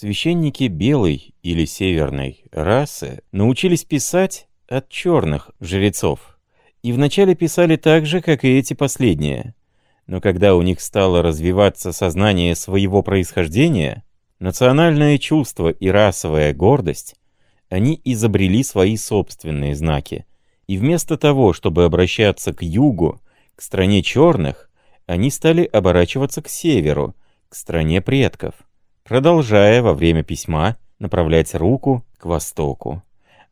Священники белой или северной расы научились писать от черных жрецов, и вначале писали так же, как и эти последние. Но когда у них стало развиваться сознание своего происхождения, национальное чувство и расовая гордость, они изобрели свои собственные знаки. И вместо того, чтобы обращаться к югу, к стране черных, они стали оборачиваться к северу, к стране предков, продолжая во время письма направлять руку к востоку.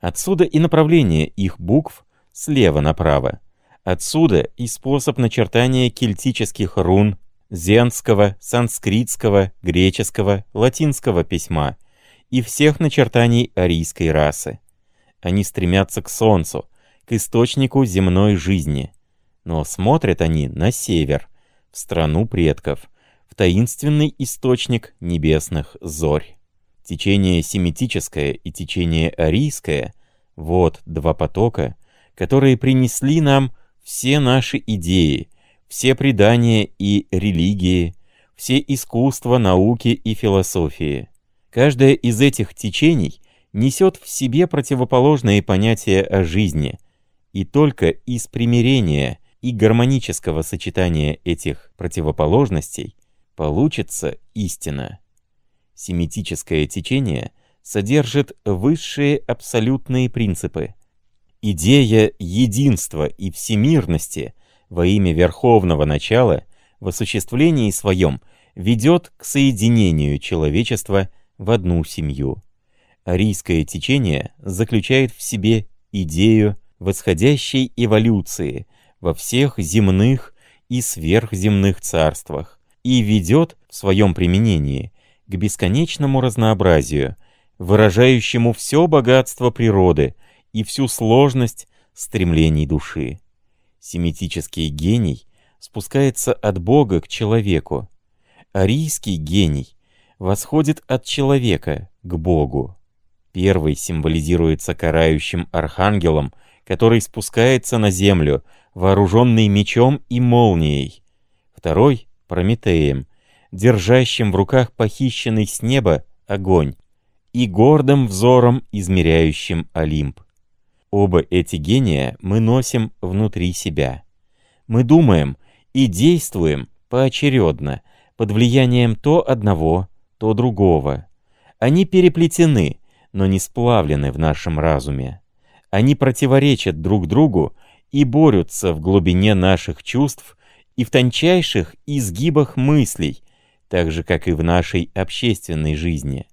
Отсюда и направление их букв слева направо. Отсюда и способ начертания кельтических рун, зенского, санскритского, греческого, латинского письма и всех начертаний арийской расы. Они стремятся к солнцу, к источнику земной жизни. Но смотрят они на север, в страну предков, в таинственный источник небесных зорь. Течение семитическое и течение арийское — вот два потока, которые принесли нам все наши идеи, все предания и религии, все искусства, науки и философии. Каждое из этих течений несет в себе противоположные понятия о жизни, и только из примирения и гармонического сочетания этих противоположностей получится истина. Семитическое течение содержит высшие абсолютные принципы. Идея единства и всемирности во имя верховного начала в осуществлении своем ведет к соединению человечества в одну семью. Арийское течение заключает в себе идею восходящей эволюции, во всех земных и сверхземных царствах и ведет в своем применении к бесконечному разнообразию, выражающему все богатство природы и всю сложность стремлений души. Семитический гений спускается от Бога к человеку. Арийский гений восходит от человека к Богу. Первый символизируется карающим архангелом, который спускается на землю, вооруженный мечом и молнией. Второй — Прометеем, держащим в руках похищенный с неба огонь и гордым взором измеряющим Олимп. Оба эти гения мы носим внутри себя. Мы думаем и действуем поочередно, под влиянием то одного, то другого. Они переплетены, но не сплавлены в нашем разуме. Они противоречат друг другу и борются в глубине наших чувств и в тончайших изгибах мыслей, так же, как и в нашей общественной жизни.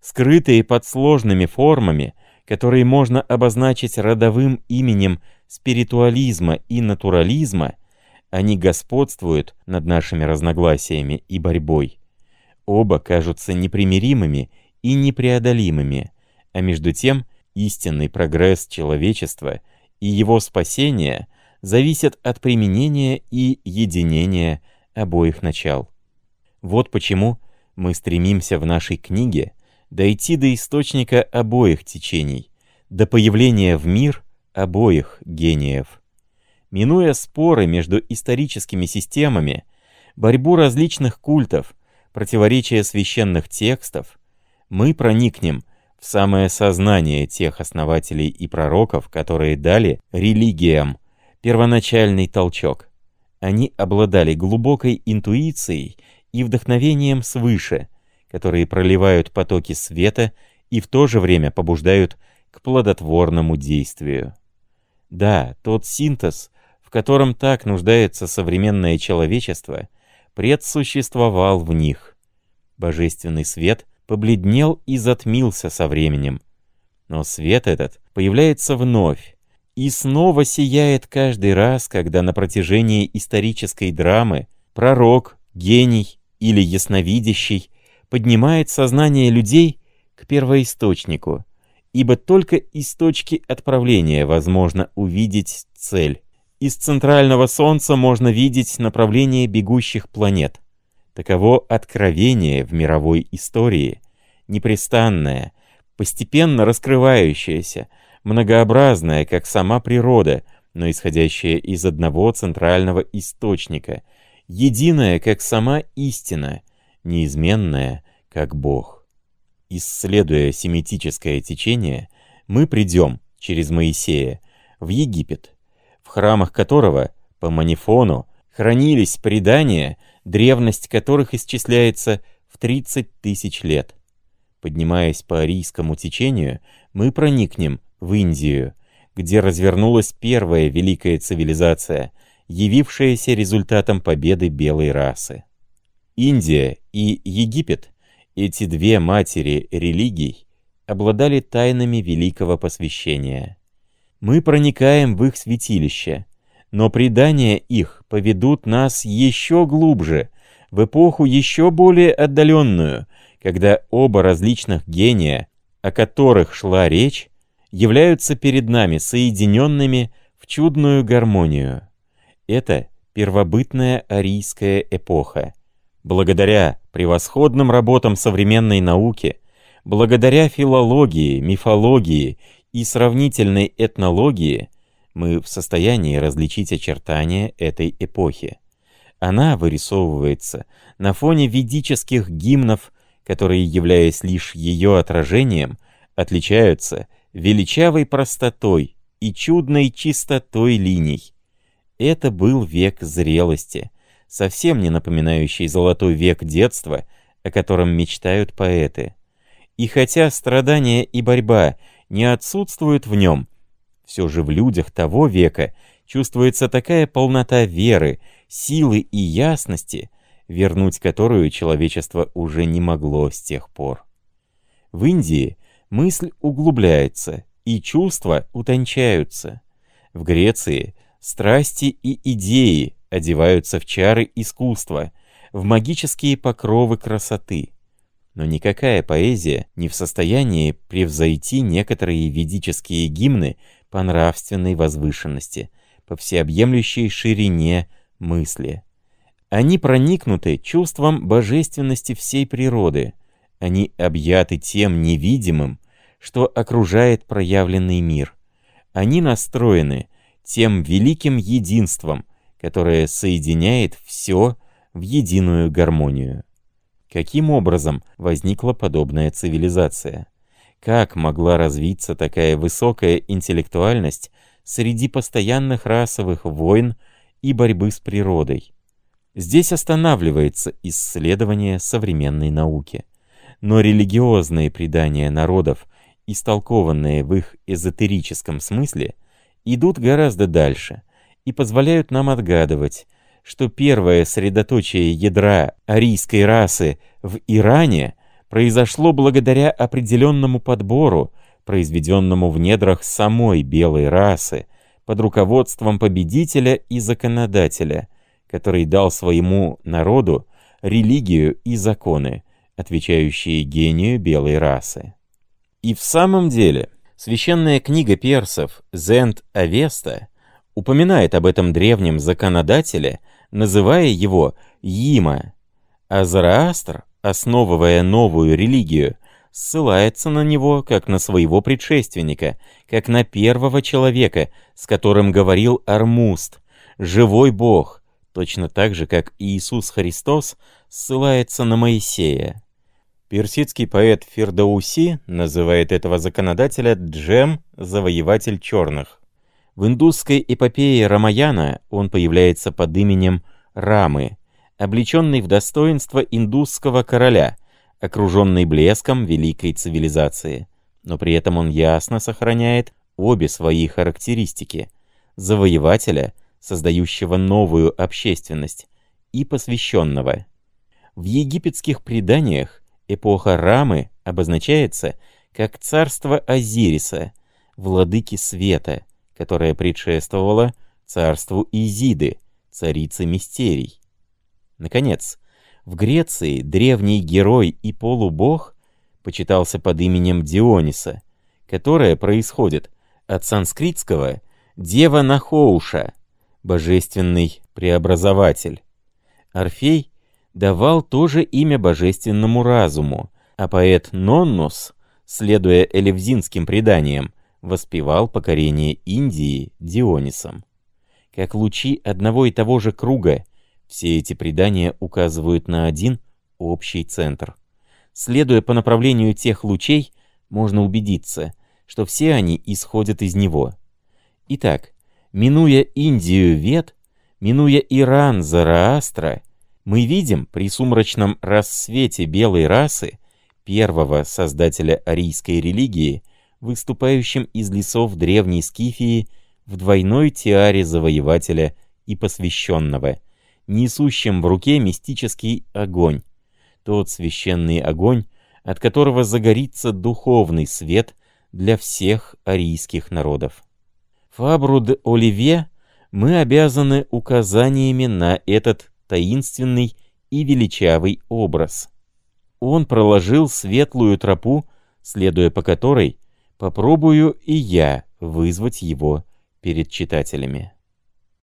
Скрытые под сложными формами, которые можно обозначить родовым именем спиритуализма и натурализма, они господствуют над нашими разногласиями и борьбой. Оба кажутся непримиримыми и непреодолимыми, а между тем истинный прогресс человечества — и его спасение зависят от применения и единения обоих начал. Вот почему мы стремимся в нашей книге дойти до источника обоих течений, до появления в мир обоих гениев. Минуя споры между историческими системами, борьбу различных культов, противоречия священных текстов, мы проникнем в самое сознание тех основателей и пророков, которые дали религиям первоначальный толчок. Они обладали глубокой интуицией и вдохновением свыше, которые проливают потоки света и в то же время побуждают к плодотворному действию. Да, тот синтез, в котором так нуждается современное человечество, предсуществовал в них. Божественный свет — побледнел и затмился со временем. Но свет этот появляется вновь, и снова сияет каждый раз, когда на протяжении исторической драмы пророк, гений или ясновидящий поднимает сознание людей к первоисточнику, ибо только из точки отправления возможно увидеть цель. Из центрального Солнца можно видеть направление бегущих планет. Таково откровение в мировой истории, непрестанное, постепенно раскрывающееся, многообразное, как сама природа, но исходящее из одного центрального источника, единое, как сама истина, неизменное, как Бог. Исследуя семитическое течение, мы придем через Моисея в Египет, в храмах которого, по манифону, хранились предания, древность которых исчисляется в 30 тысяч лет. Поднимаясь по арийскому течению, мы проникнем в Индию, где развернулась первая великая цивилизация, явившаяся результатом победы белой расы. Индия и Египет, эти две матери религий, обладали тайнами великого посвящения. Мы проникаем в их святилище, но предания их поведут нас еще глубже, в эпоху еще более отдаленную, когда оба различных гения, о которых шла речь, являются перед нами соединенными в чудную гармонию. Это первобытная арийская эпоха, Благодаря превосходным работам современной науки, благодаря филологии, мифологии и сравнительной этнологии, мы в состоянии различить очертания этой эпохи. Она вырисовывается на фоне ведических гимнов, которые, являясь лишь ее отражением, отличаются величавой простотой и чудной чистотой линий. Это был век зрелости, совсем не напоминающий золотой век детства, о котором мечтают поэты. И хотя страдания и борьба не отсутствуют в нем, все же в людях того века чувствуется такая полнота веры, силы и ясности, вернуть которую человечество уже не могло с тех пор. В Индии мысль углубляется, и чувства утончаются. В Греции страсти и идеи одеваются в чары искусства, в магические покровы красоты. Но никакая поэзия не в состоянии превзойти некоторые ведические гимны по нравственной возвышенности, по всеобъемлющей ширине мысли. Они проникнуты чувством божественности всей природы, они объяты тем невидимым, что окружает проявленный мир. Они настроены тем великим единством, которое соединяет все в единую гармонию. Каким образом возникла подобная цивилизация? Как могла развиться такая высокая интеллектуальность среди постоянных расовых войн и борьбы с природой? Здесь останавливается исследование современной науки. Но религиозные предания народов, истолкованные в их эзотерическом смысле, идут гораздо дальше и позволяют нам отгадывать, что первое средоточие ядра арийской расы в Иране произошло благодаря определенному подбору, произведенному в недрах самой белой расы, под руководством победителя и законодателя, который дал своему народу религию и законы, отвечающие гению белой расы. И в самом деле, священная книга персов «Зент Авеста» упоминает об этом древнем законодателе, называя его Yiма, а Зараастр, основывая новую религию, ссылается на него как на своего предшественника, как на первого человека, с которым говорил Армуст, живой бог, точно так же, как Иисус Христос ссылается на Моисея. Персидский поэт Фирдауси называет этого законодателя Джем, завоеватель черных. В индусской эпопее Рамаяна он появляется под именем Рамы, облеченный в достоинство индусского короля, окруженный блеском великой цивилизации. Но при этом он ясно сохраняет обе свои характеристики – завоевателя, создающего новую общественность, и посвященного. В египетских преданиях эпоха Рамы обозначается как царство Азириса, владыки света – которое предшествовало царству Изиды, царицы мистерий. Наконец, в Греции древний герой и полубог почитался под именем Диониса, которое происходит от санскритского «дева Нахоуша», божественный преобразователь. Орфей давал тоже имя божественному разуму, а поэт Ноннус, следуя элевзинским преданиям, воспевал покорение Индии Дионисом. Как лучи одного и того же круга, все эти предания указывают на один общий центр. Следуя по направлению тех лучей, можно убедиться, что все они исходят из него. Итак, минуя Индию Вет, минуя Иран Зараастра, мы видим при сумрачном рассвете белой расы первого создателя арийской религии, выступающим из лесов древней Скифии в двойной тиаре завоевателя и посвященного, несущим в руке мистический огонь, тот священный огонь, от которого загорится духовный свет для всех арийских народов. Фабру де Оливье мы обязаны указаниями на этот таинственный и величавый образ. Он проложил светлую тропу, следуя по которой попробую и я вызвать его перед читателями.